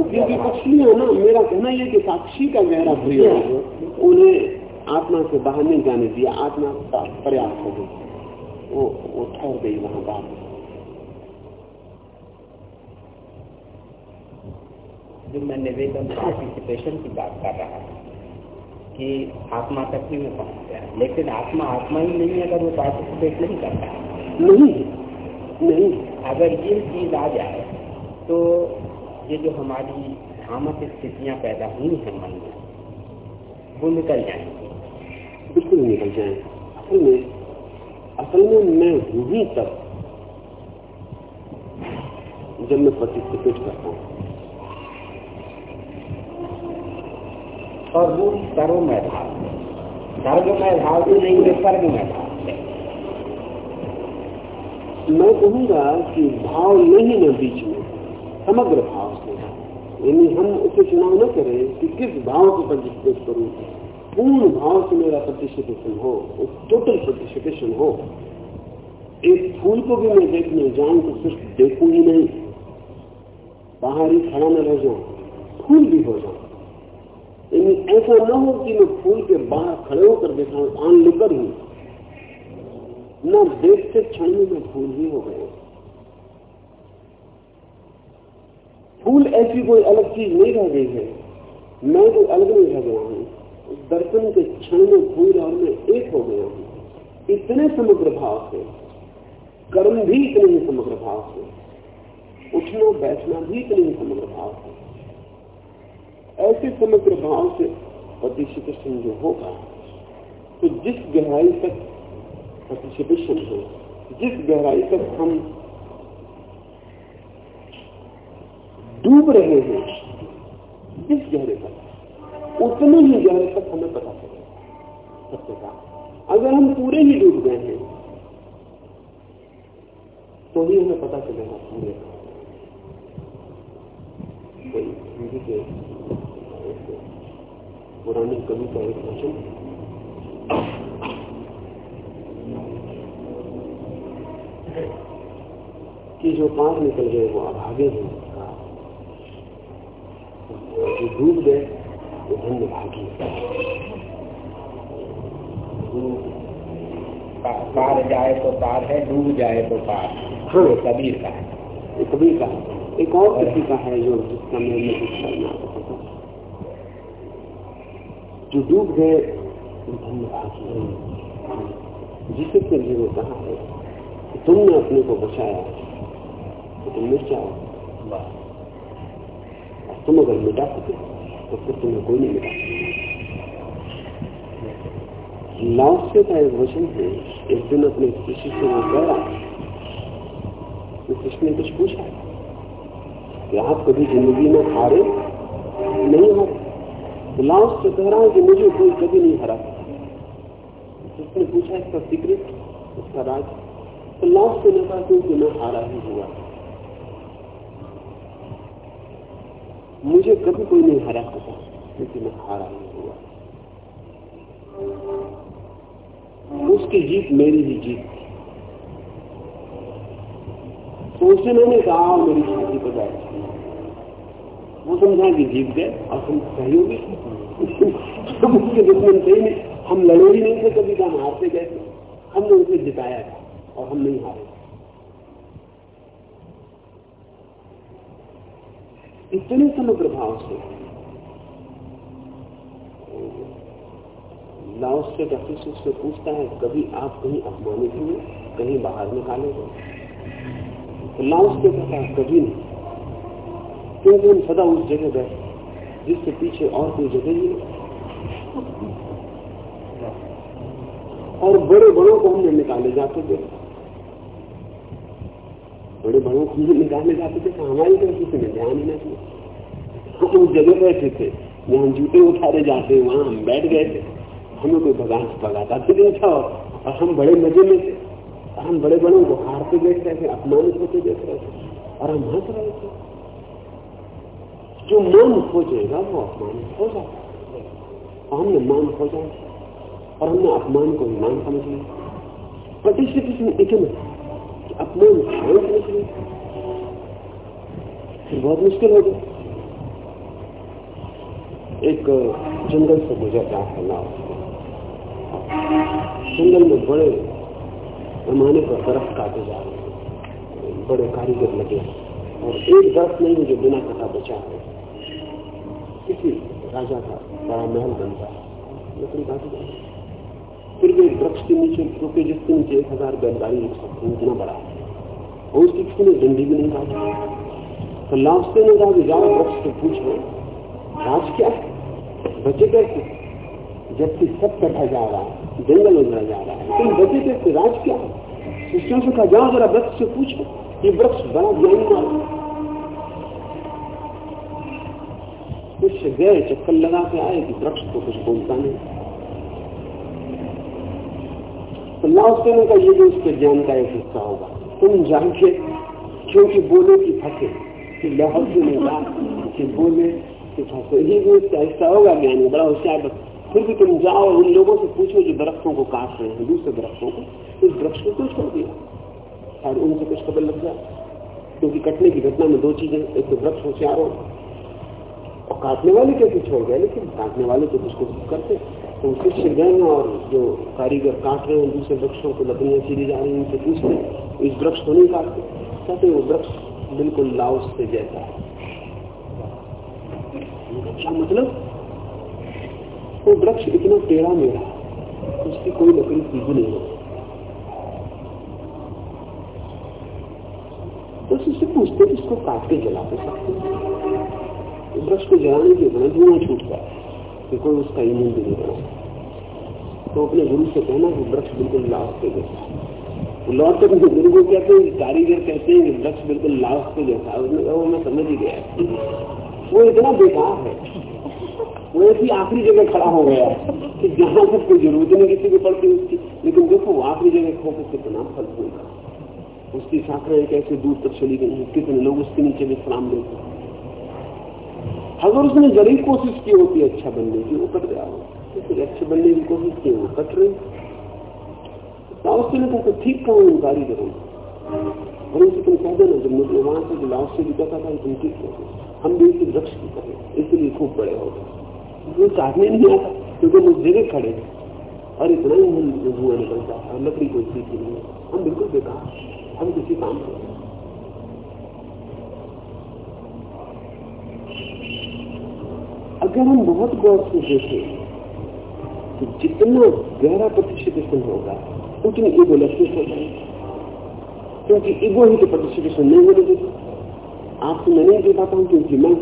उपयोगी पक्ष नहीं है ना। मेरा कहना यह कि साक्षी का गहरा प्रयोग उन्हें आत्मा से बाहर नहीं जाने दिया आत्मा का प्रयास हो गई वो वो ठहर गई वहाँ बात जो मैं निवेदन पार्टिसिपेशन की बात कर रहा था कि आत्मा तक ही में पहुँच गया लेकिन आत्मा आत्मा ही नहीं है अगर वो पार्टिसिपेट नहीं करता है। नहीं नहीं। अगर ये चीज़ आ जाए तो ये जो हमारी भ्रामक स्थितियाँ पैदा हुई हैं मन में वो निकल जाएँगी। बिल्कुल निकल जाए असल में असल में मैं हूँ ही तब जब मैं पार्टिसिपेट करता हूँ। और वो सर्वमय भाव सर्वमय भाव भी नहीं है सर्वमय भाव मैं कहूँगा कि भाव नहीं है बीच में समग्र भाव से। यानी हम उसे चुनाव न करें कि किस भाव को पार्टिसिपेट करूँ। पूर्ण भाव से मेरा पार्टिसिपेशन हो टोटल पार्टिसिपेशन हो, एक फूल को भी मैं देखने जाऊँ तो सिर्फ़ देखू ही नहीं, बाहर ही खड़ा न रह जाऊँ, फूल भी हो जाऊँ। लेकिन ऐसा न हो कि मैं फूल के बाहर खड़े होकर देखा, आन लेकर हूँ। न देखते क्षण में मैं फूल ही हो गए फूल ऐसी कोई अलग चीज़ नहीं रह गई है, मैं तो अलग नहीं रह गया हूँ। दर्पण के क्षण में भूल और मैं एक हो गया हूँ इतने समग्र भाव से, कर्म भी इतने ही समग्र भाव से, उठना, बैठना भी इतने ही समग्र भाव से। ऐसे समग्र भाव से पार्टिसिपेशन जो होगा तो जिस गहराई तक पार्टिसिपेशन हो, जिस गहराई तक हम डूब रहे हैं, जिस गहरे तक। उतने ही गहरे तक हमें पता चले। सत्य का अगर हम पूरे ही डूब गए हैं तो ही हमें पता चलेगा पूरे। हिंदी के पुरानी कवि का एक वचन। कि जो पार निकल गए, वो अभागे हैं। जो डूब गए धन्य भागी पार जाए तो पार है डूब जाए तो पार। हाँ। कबीर का है। कबीर का एक और किसी का है जो जिसका मैं नहीं करना जो डूब गए धन्य भागी जिसे फिर ने कहा है कि तुमने अपने को बचाया तो तुम मिट जाओ। तुम अगर मिटा सके तो फिर तुम्हें कोई नहीं मिटा लाओसे का एक वचन है एक दिन अपने किसी से वो कह रहा तो कृष्ण ने कुछ पूछा कि आप कभी ज़िंदगी में हारे नहीं हारे तो लाओस से कह रहा है कि मुझे कोई कभी नहीं हरा उसने पूछा इसका सीक्रेट उसका राज तो लाओस से कहा क्योंकि मैं हारा ही हुआ। मुझे कभी कोई नहीं हरा सका क्योंकि मैं हारा ही हुआ। उसकी जीत मेरी ही जीत थी। तो उसने मैंने कहा मेरी शादी बैठ वो समझा कि जीत गए, और हम सहयोगी हम उसके दुश्मन थे नहीं, हम लड़े ही नहीं थे कभी हम हारते गए थे। हमने उसे जिताया था, और हम नहीं हारे। इतने समग्र भाव से। लाओस से शिष्य उससे पूछता है, कभी आप कहीं अपमानित हुए? कहीं बाहर निकाले गए? तो लाओस से कहता है, कभी नहीं। क्योंकि हम सदा उस जगह बैठे जिसके पीछे और कोई जगह ही और बड़े बड़ों को हमने निकाले जाते थे बड़े बड़ों को हमने निकाले जाते थे हमारी तरफ़ ने ध्यान ही नहीं हम उस जगह बैठे थे जहाँ जूते उठारे जाते, वहाँ हम बैठ गए थे। हमें कोई भगान भगाता तो नहीं था, और हम बड़े मज़े में थे। हम बड़े बड़ों को हारते देख रहे थे, अपमानित होते देख रहे थे, और हम हंस रहे थे। जो मन खोजेगा वो अपमान हो जाता और हमने मान खोजा और हमने अपमान को मान समझ लिया। पार्टिसिपेशन इतना अपमान फिर बहुत मुश्किल हो गया। एक जंगल से गुजर रहा है लाओ जंगल में बड़े पैमाने पर बर्फ़ काटे जा रहे हैं बड़े कारीगर लगे। और एक बर्फ़ नहीं जो बिना कटा बचा है। किसी राजा का बड़ा महल बनता है लकड़ी काटी फिर भी वृक्ष के नीचे रुके जिसके नीचे एक हज़ार बैलगाड़ी रुक सकते हैं इतना बड़ा और उसकी किसी ने डंडी भी नहीं काटी तो लास्ते ने कहा कि जाओ वृक्ष से पूछो राज क्या है? बचे कैसे? जबकि सब कटा जा रहा है, जंगल उजड़ा जा रहा है। तुम बचे कैसे? राज क्या है? शिष्यों से कहा जाओ जरा वृक्ष से पूछो ये वृक्ष बड़ा ज्ञानी मारा कुछ गए चक्कर लगा के आए कि वृक्ष तो कुछ बोलता नहीं। तो लाओसे ने ये भी उसके ज्ञान का एक हिस्सा होगा। तुम जान के क्योंकि बोले की फंसे, कि लाहौसे ने कहा कि बोले कि फंसे। ये भी उसका हिस्सा होगा ज्ञान बड़ा होशियार बस। फिर भी तुम जाओ उन लोगों से पूछो जो दरख्तों को काट रहे हैं, दूसरे दरख्तों को। इस वृक्ष को क्यों छोड़ दिया। और उनसे कुछ खबर लग जाए। क्योंकि कटने की घटना में दो चीज़ें, एक तो वृक्ष होशियार हो, और काटने वाले कैसे छोड़ गए लेकिन काटने वाले तो कुछ कोशिश करते। तो शिष्य गए और जो कारीगर काट रहे हैं दूसरे वृक्षों को लकड़ियाँ चीरी जा रही हैं, उनसे पूछते इस वृक्ष को नहीं काटते। कहते वो वृक्ष बिल्कुल लाउस से जैसा है। क्या मतलब? वो वृक्ष इतना टेढ़ा मेरा उसकी कोई लकड़ी सीधी नहीं होती। तो उससे पूछते इसको काट के जला तो सकते वृक्ष को जलाने के बना धुआँ छूटता है, कि कोई उसका ईंधन भी नहीं बना तो अपने गुरु से कहना कि वृक्ष बिल्कुल लाभ के जैसा लौट कर गुरु को कहते हैं कारीगर कहते हैं कि वृक्ष बिल्कुल लाभ के जैसा उसने कहा, वो मैं समझ ही गया। वो इतना बेकार है। वो ऐसी आखिरी जगह खड़ा हो गया कि जहाँ तक कोई ज़रूरत नहीं किसी को पड़ती उसकी। लेकिन देखो, वो आखिरी जगह खो के कितना फल फूल उसकी शाखाएँ कैसे दूर तक चली गई है, कितने लोग उसके नीचे विश्राम लेते अगर उसने ज़रूर कोशिश की होती अच्छा बनने की वो कट गया हो बनने की कोशिश की वो कट रही। लाओस ने कहा ठीक कहा इंकारी करूँ और उनसे तुम कह देना, जब मुझे वहाँ से लाओस से भी कहता था, तुम ठीक करो हम भी इसी वृक्ष की करें, इसलिए खूब बड़े हो गए। चाहने नहीं आता, क्योंकि मुझ जगह खड़े थे और इतना ही हम धुआँ निकलता है और लकड़ी कोई चीज़ नहीं हम बिल्कुल बेकार हम किसी काम कर अगर हम बहुत गौर से देखें तो जितना गहरा प्रतिष्ठित होगा, उतनी ईगो लक्षित हो जाएगी। क्योंकि ईगो ही तो प्रतिष्ठित नहीं होने देती आपको मैं नहीं दे पाता हूँ क्योंकि मैं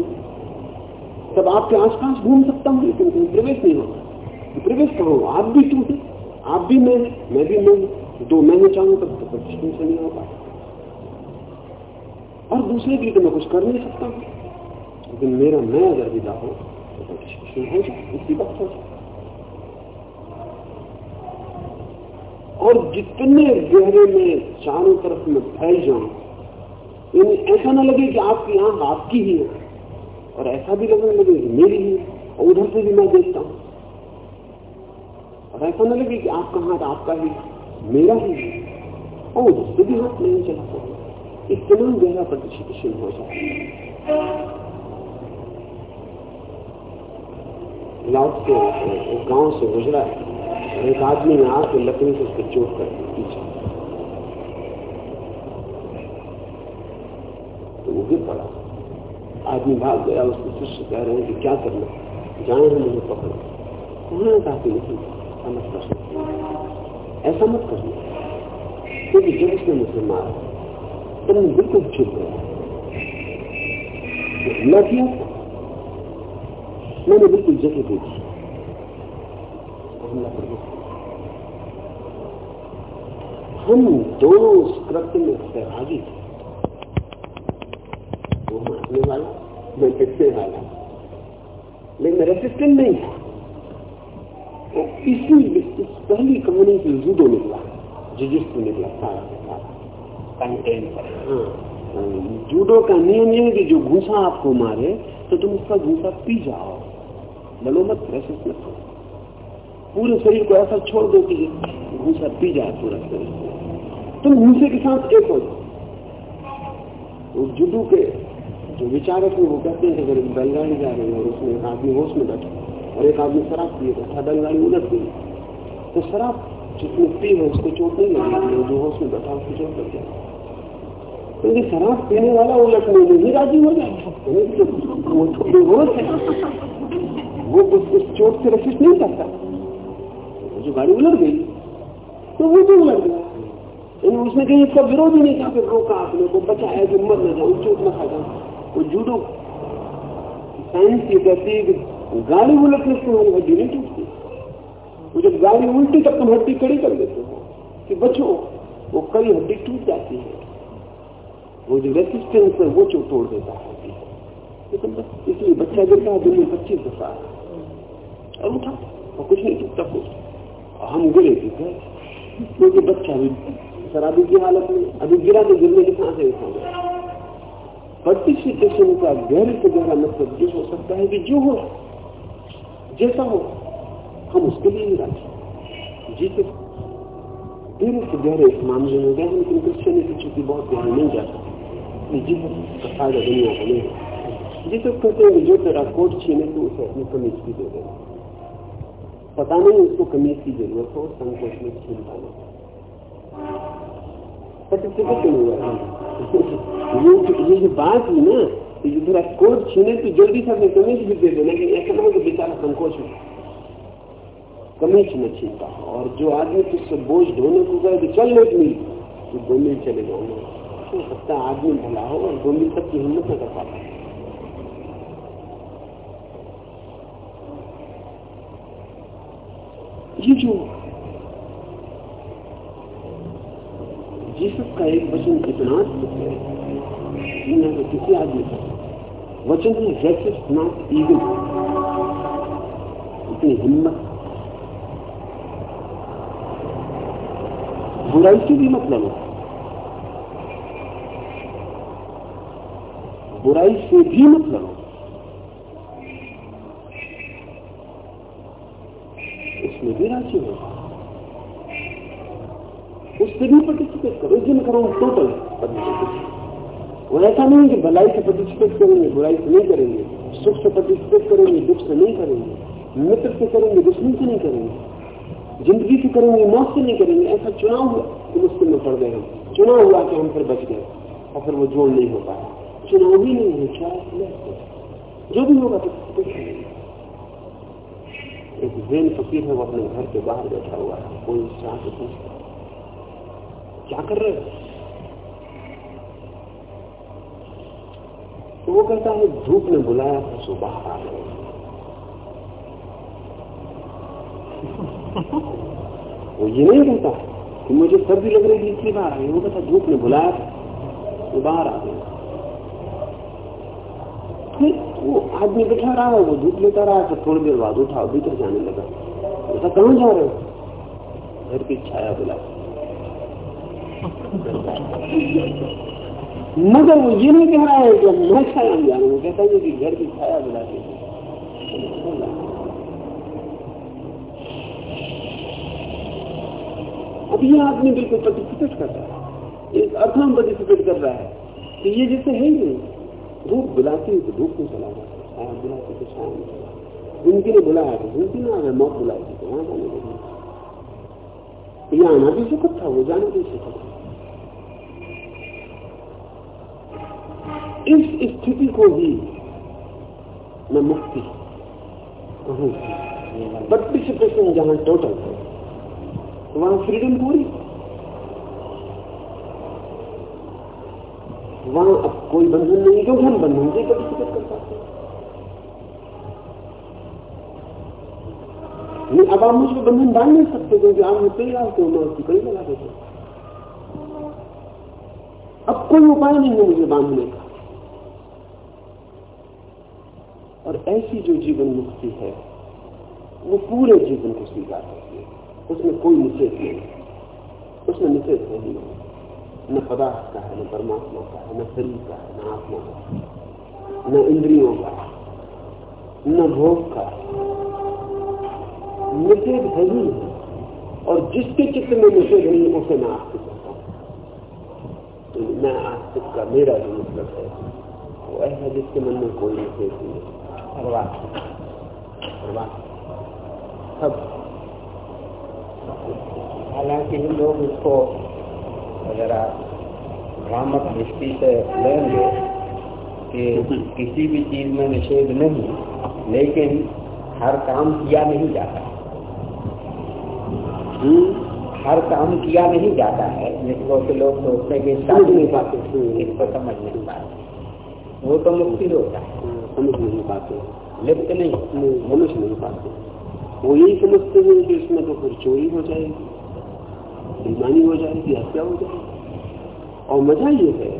तब आपके आसपास घूम सकता हूँ, लेकिन कहीं प्रवेश नहीं होगा। प्रवेश कहा आप भी टूटे, आप भी मैं मैं भी मैं, दो मैं चाहूँ, तब तो प्रतिष्ठित नहीं होगा। और दूसरे के लिए तो मैं कुछ कर नहीं सकता हूँ। लेकिन मेरा मैं अगर विदा हो तो प्रतिष्ठित हो जाए इसी वक्त हो जाए और जितने गहरे में चारों तरफ़ में फैल जाऊँ, यानी ऐसा ना लगे कि आपकी आँख आपकी ही है, और ऐसा भी लगने लगे कि मेरी ही और उधर से भी मैं देखता हूँ। और ऐसा न लगे कि आपका हाथ आपका ही मेरा ही है, और उधर से भी हाथ नहीं चला सकता। इतना गहरा प्रतिष्ठित हो लाउट के गाँव से गुजरा एक आदमी ने आके लकड़ी से उसको चोट कर पीछे। तो वो गिर पड़ा। आदमी भाग गया, उसके शिष्य कह रहे हैं कि क्या करना जाए हम मुझे पकड़ो। उन्होंने कहा कि नहीं समझ कर। ऐसा मत करना क्योंकि जब उसने मुझे मारा तो मैं बिल्कुल चुप गया। किया मैंने बिल्कुल जगह दी थी हमला कर हम दोनों उस कृत्य में सहभागी थे। वो मारने वाला मैं पिटने वाला। लेकिन रेसिस्टेंट नहीं था। तो इसी इस पहली कहानी की जूडो निकला। जिजिस्टू निकला सारा कंटेंट हाँ। जूडो का नियम यह है कि जो घूसा आपको मारे तो तुम उसका घूसा पी जाओ। लड़ो मत रेसिस्ट मत पूरे शरीर को ऐसा छोड़ दो कि घूसा पी जाए पूरा शरीर। तुम घूसे के साथ एक हो जाओ जुडू के, जो विचारक है, वो कहते हैं अगर बैलगाड़ी जा रही है और उसमें एक आदमी होश में बैठा, और एक आदमी शराब पिए तो बैलगाड़ी उलट गई तो शराब जिसने पी है उसको चोट नहीं लगी जो होश में बैठा उसको चोट लग जाए क्योंकि शराब पीने वाला उलटने में ही राज़ी हो जाए वो थोड़ी होश है। वो उस चोट से रसिस्ट नहीं करता जो गाड़ी उलट गई तो वो तो उलट गया। उसने कहीं इसका विरोध ही नहीं था फिर रोका आपने को, बचाया कि मर न जाऊँ चोट न खा जाऊँ वो जूडो, साइंस ये कहती है कि गाड़ी उलटने से हमारी हड्डी नहीं टूटती। वो जब गाली उल्टी, तब तुम हड्डी कड़ी कर देते हो कि बचो, वो कई हड्डी टूट जाती है। वो जो रेसिस्टेंस है, वो जो तोड़ देता है इसलिए बच्चा गिरता है दिन में पच्चीस दफ़ा और उठा, और कुछ नहीं टूटता कुछ हम गिरे थे क्योंकि बच्चा भी शराबी की हालत में, अभी गिरा तो गिरने के सांस उठा गया पार्टिसिपेशन का गहरे से गहरा मतलब ये हो सकता है कि जो हो, जैसा हो, हम उसके लिए ही राज़ी। जिसे धीरे से गहरे इस मामले में गए, लेकिन क्रिश्चियनिटी चूँकि बहुत गहरे नहीं जा सकती। जीवन का फ़ायदा दुनिया का नहीं जिसे कहते हैं, जो तेरा कोट छीने तो उसे अपनी कमीज की देना पता नहीं, उसको कमीज की ज़रूरत हो, संकोच में छीन पाना ये जो बात हुई ना, ये थोड़ा कोट छीने तो जल्दी से कमीज भी दे देना लेकिन ऐसा ना हो कि बेचारा संकोच हो कमीज न छीनता। और जो आदमी तुझसे बोझ ढोने को गए तो चल एक मील तो दो मील चले जाऊँगा हो सकता है आदमी भला हो और दो मील तक की हिम्मत न कर पाता ये जो जीसस का एक वचन इतना अद्भुत है दुनिया के किसी आदमी का वचन है रेसिस्ट नॉट ईगल इतनी हिम्मत। बुराई से भी मतलब है बुराई से भी मतलब है उसमें भी राशि होगा भी पार्टिसिपेट करो जिन करो टोटल पार्टिसिपेट वो ऐसा नहीं कि भलाई से पार्टिसिपेट करेंगे, बुराई से नहीं करेंगे, सुख से पार्टिसिपेट करेंगे, दुख से नहीं करेंगे, मित्र से करेंगे, दुश्मन से नहीं करेंगे, ज़िंदगी से करेंगे, मौत से नहीं करेंगे, ऐसा चुनाव हुआ कि मुश्किल में पड़ गए चुनाव हुआ कि हम फिर बच गए और फिर वो जोड़ नहीं हो पाया। चुनाव ही नहीं है, क्या जो भी होगा पार्टिसिपेट एक जैन फकीर है, वो अपने घर के बाहर बैठा हुआ है, कोई शाह से पूछता क्या कर रहे हो? तो वो कहता है, धूप ने बुलाया था, सो बाहर आ गए. वो ये नहीं कहता कि मुझे सर्दी लग रही थी इसलिए बाहर आई वो कहता, धूप ने बुलाया था वो बाहर आ गए. वो आदमी बैठा रहा है वो धूप लेता रहा फिर थोड़ी देर बाद उठा भीतर जाने लगा। ऐसा कहाँ जा रहे हो? घर की छाया बुला मगर वो ये नहीं कह रहा है कि मैं छाया में जा रहा हूँ कहता है कि घर की छाया बुला के। अब ये आदमी बिल्कुल पार्टिसिपेट कर रहा है। एक अर्थ में पार्टिसिपेट कर रहा है कि ये जैसे है ही धूप बुलाती है तो धूप में चला जाता है। छाया बुलाती तो छाया में चला जिनकी ने बुलाया तो जिनकी ना मौत बुलाई थी तो वहाँ जाने लगी ये आना भी सुखद था, वो जाना भी सुखद था। इस स्थिति को ही मैं मुक्ति कहूँ। पार्टिसिपेशन जहाँ टोटल है, वहाँ फ्रीडम पूरी। वहाँ अब कोई बंधन नहीं क्योंकि हम बंधन से पार्टिसिपेट कर पाते नहीं, अब आप मुझको बंधन डाल नहीं सकते, क्योंकि आप मुझसे ही आते हो, मैं उसकी कहीं लगा देता अब कोई उपाय नहीं है मुझे बांधने का। और ऐसी जो जीवन मुक्ति है, वो पूरे जीवन को स्वीकार करती है। उसमें कोई निषेध नहीं उसमें निषेध नहीं है न पदार्थ का है, न परमात्मा का है, न शरीर का है, न आत्मा का न इंद्रियों का न भोग का निषेध है ही है और जिसके चित्र में निषेध नहीं, उसे मैं आस्तिक करता हूँ। तो मैं आस्तिक का मेरा जो मतलब है, वो ऐसा जिसके मन में कोई निषेध नहीं सब। हालाँकि लोग उसको आप भ्रामक दृष्टि से लेंगे कि किसी भी चीज़ में निषेध नहीं, लेकिन हर काम किया नहीं जाता। हर काम किया नहीं जाता है। जिसको के लोग सोचते हैं कि समझ नहीं पाते इसको समझ नहीं पाते। वो तो मुक्ति होता है। समझ नहीं पाते लिप्त नहीं समझ नहीं पाते वो यही समझते हैं कि इसमें तो फिर चोरी हो जाएगी, बेईमानी हो जाएगी, हत्या हो जाएगी। और मज़ा ये है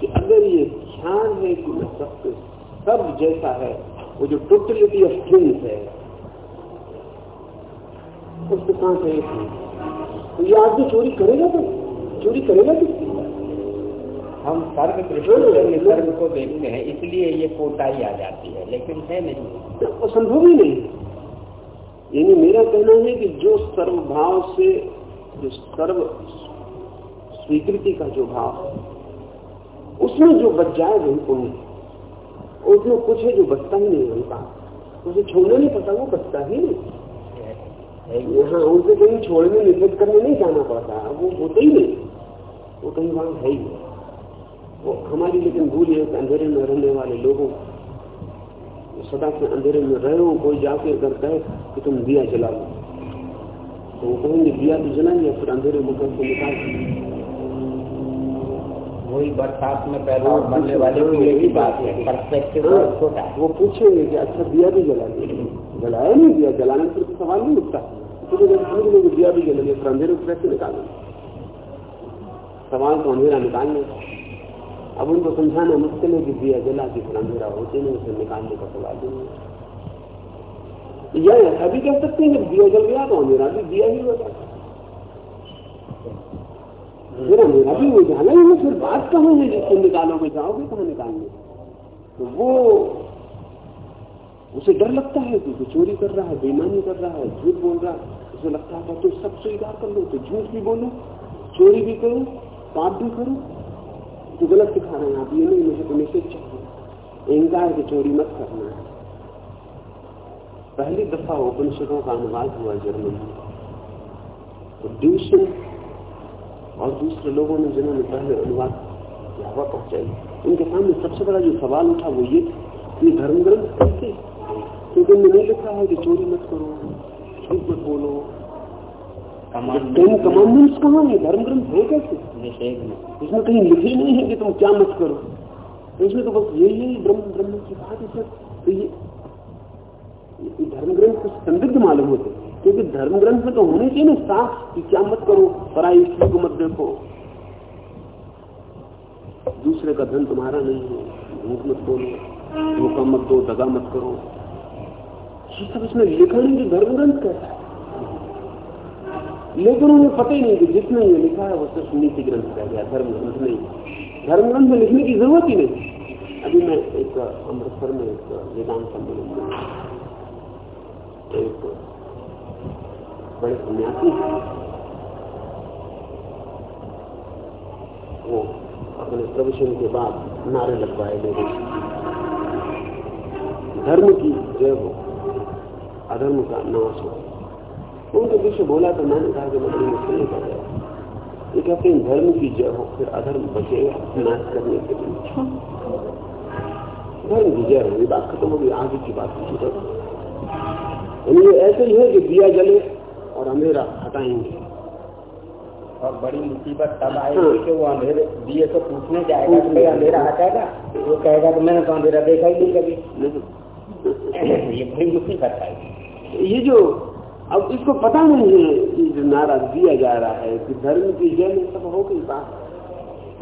कि अगर ये ख्याल है कि मैं सब सब जैसा है, वो जो टोटलिटी ऑफ़ थिंग्स है, उसके साथ नहीं तो ये आदमी चोरी करेगा तो? चोरी करेगा किसकी हम सर्व दृष्टि निसर्ग को देखते हैं इसलिए ये कोटाई आ जाती है लेकिन है नहीं। वो संभव ही नहीं। यानी मेरा कहना है कि जो सर्वभाव से जो सर्व स्वीकृति का जो भाव उसमें जो बच जाए वही पुण्य। उसमें कुछ है जो बचता ही नहीं उनका उसे छोड़ना नहीं पड़ता वो बचता ही नहीं। हाँ उसे कहीं छोड़ने निषेध करने नहीं जाना पड़ता वो होते ही नहीं। वो कहीं वहाँ है ही वो हमारी लेकिन भूल है कि अंधेरे में रहने वाले लोगों सदा से अंधेरे में रहे हो कोई जाके अगर कहे कि तुम दिया जला लो तो वो कहेंगे दिया तो जलाएँगे फिर अंधेरे में से निकाल वही बरसात में पैदा बनने वाले की बात है परस्पेक्टिव हाँ, छोटा। वो पूछेंगे कि अच्छा दिया भी जला दिया जलाया नहीं दिया जलाने पर तो सवाल नहीं उठता। तो समझ दिया भी जलेंगे फिर अंधेरे को कैसे निकालना सवाल तो अंधेरा निकालने का अब उनको समझाना मुश्किल है कि दिया जला के फिर अंधेरा होते नहीं उसे निकालने का सवाल नहीं या ऐसा भी कह सकते हैं कि दिया जल गया तो अंधेरा भी दिया ही हो जाता अंधेरा भी हो जाना ही फिर बात कहाँ है जिसको निकालोगे, जाओगे कहाँ निकालने? तो वो, उसे डर लगता है कि चोरी कर रहा है, बेईमानी कर रहा है, झूठ बोल रहा है। उसे लगता है तो सब स्वीकार कर लो तो झूठ भी बोलो, चोरी भी करो, पाप भी करो तो गलत सिखा रहे हैं, आप ये नहीं, मुझे तो निषेध चाहिए। इंकार की चोरी मत करना। है पहली दफ़ा उपनिषदों का अनुवाद हुआ जर्मनी तो ड्यूशन और दूसरे लोगों ने जिन्होंने पहले अनुवाद हवा पहुंचाई। उनके सामने सबसे बड़ा जो सवाल उठा, वो ये कि धर्म ग्रंथ कैसे? क्योंकि उन्होंने नहीं लिखा है कि चोरी मत करो, झूठ मत बोलो। कमांडमेंट्स कहाँ है धर्म ग्रंथ है कैसे? इसमें कहीं लिखे नहीं है कि तुम क्या मत करो। तो इसमें तो बस यही यही ब्रह्म ब्रह्म की बात है सर तो ये धर्म ग्रंथ कुछ संदिग्ध मालूम होते क्योंकि धर्म ग्रंथ में तो होने चाहिए ना साफ़ कि क्या मत करो पराई स्त्री को मत देखो। दूसरे का धन तुम्हारा नहीं है भूख मत बोलो धोखा मत दो दगा मत करो। ये सब इसमें लिखा नहीं कि धर्म ग्रंथ कैसा है। लेकिन उन्हें पता ही नहीं कि जिसने ये लिखा है वो सिर्फ़ नीति ग्रंथ रह गया, धर्म ग्रंथ नहीं। धर्म ग्रंथ लिखने की ज़रूरत ही नहीं। अभी मैं एक अमृतसर में एक वेदांत सम्मेलन में एक बड़े सन्यासी वो अपने प्रवचन के बाद नारे लगवाए मेरे धर्म की जय हो, अधर्म का नाश हो। उनके पीछे बोला तो मैंने कहा कि मैं बड़ी मुश्किल नहीं कर रहा ये कहते हैं धर्म की जय हो फिर अधर्म बचेगा नाश करने के लिए। धर्म की जय हो ये बात खत्म होगी आगे की बात ये ऐसे ही है कि दिया जले और अंधेरा हटाएँगे। और बड़ी मुसीबत तब आएगी हाँ। कि वो अंधेरे दिए को पूछने जाएगा तो भाई अंधेरा हटाएगा वो कहेगा तो मैंने तो अंधेरा देखा ही नहीं कभी। ये बड़ी मुसीबत आएगी। ये जो अब इसको पता नहीं है कि जो नारा दिया जा रहा है कि धर्म की जय में सब हो गई बात।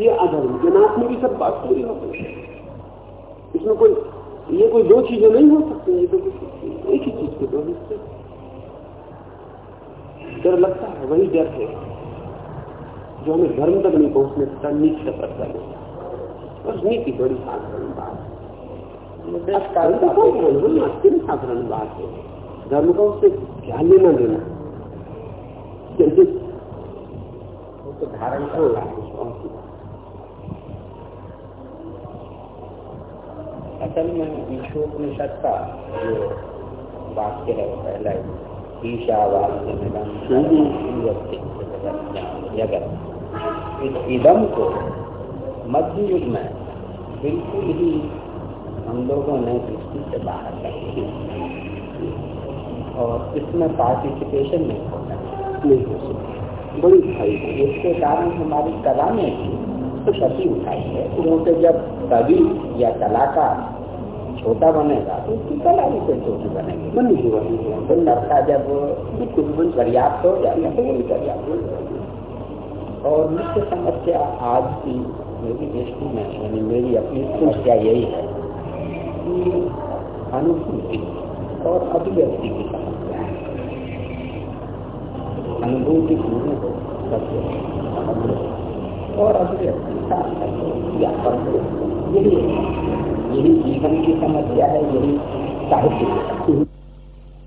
ये अधर्म के नाथ में भी सब बात पूरी हो गई। इसमें कोई ये कोई दो चीज़ें नहीं हो सकती ये तो एक ही चीज़ के दो हिस्से डर लगता है वही डर है जो हमें धर्म तक नहीं पहुँचने देता नीच तक करता है। और नीति बड़ी साधारण बात है साधारण बात है। धर्म का उससे क्या लेना देना। वो तो धारण करना असल में विश्वोपनिषद का जो वाक्य है पहला जगत इस इदम को मध्य युग में बिल्कुल ही हम लोगों ने दृष्टि से बाहर कर दिया और इसमें पार्टिसिपेशन नहीं होता। नहीं हो सकती। बड़ी भाई है। इसके कारण हमारी कला में भी क्षति उठाई है। क्योंकि जब कवि या कलाकार छोटा बनेगा तो उसकी कला भी कोई छोटी बनेगी। बनी ही बनी तो लड़का जब कुछ पर्याप्त हो जाएगा तो वही पर्याप्त हो और मुख्य समस्या आज की मेरी दृष्टि में, यानी मेरी अपनी समस्या यही है कि अनुभूति और अभिव्यक्ति की समस्या अनुभूति पूर्ण हो। सत्य और अभिव्यक्ति व्यापक हो। यही यही जीवन की समस्या है, यही साहित्य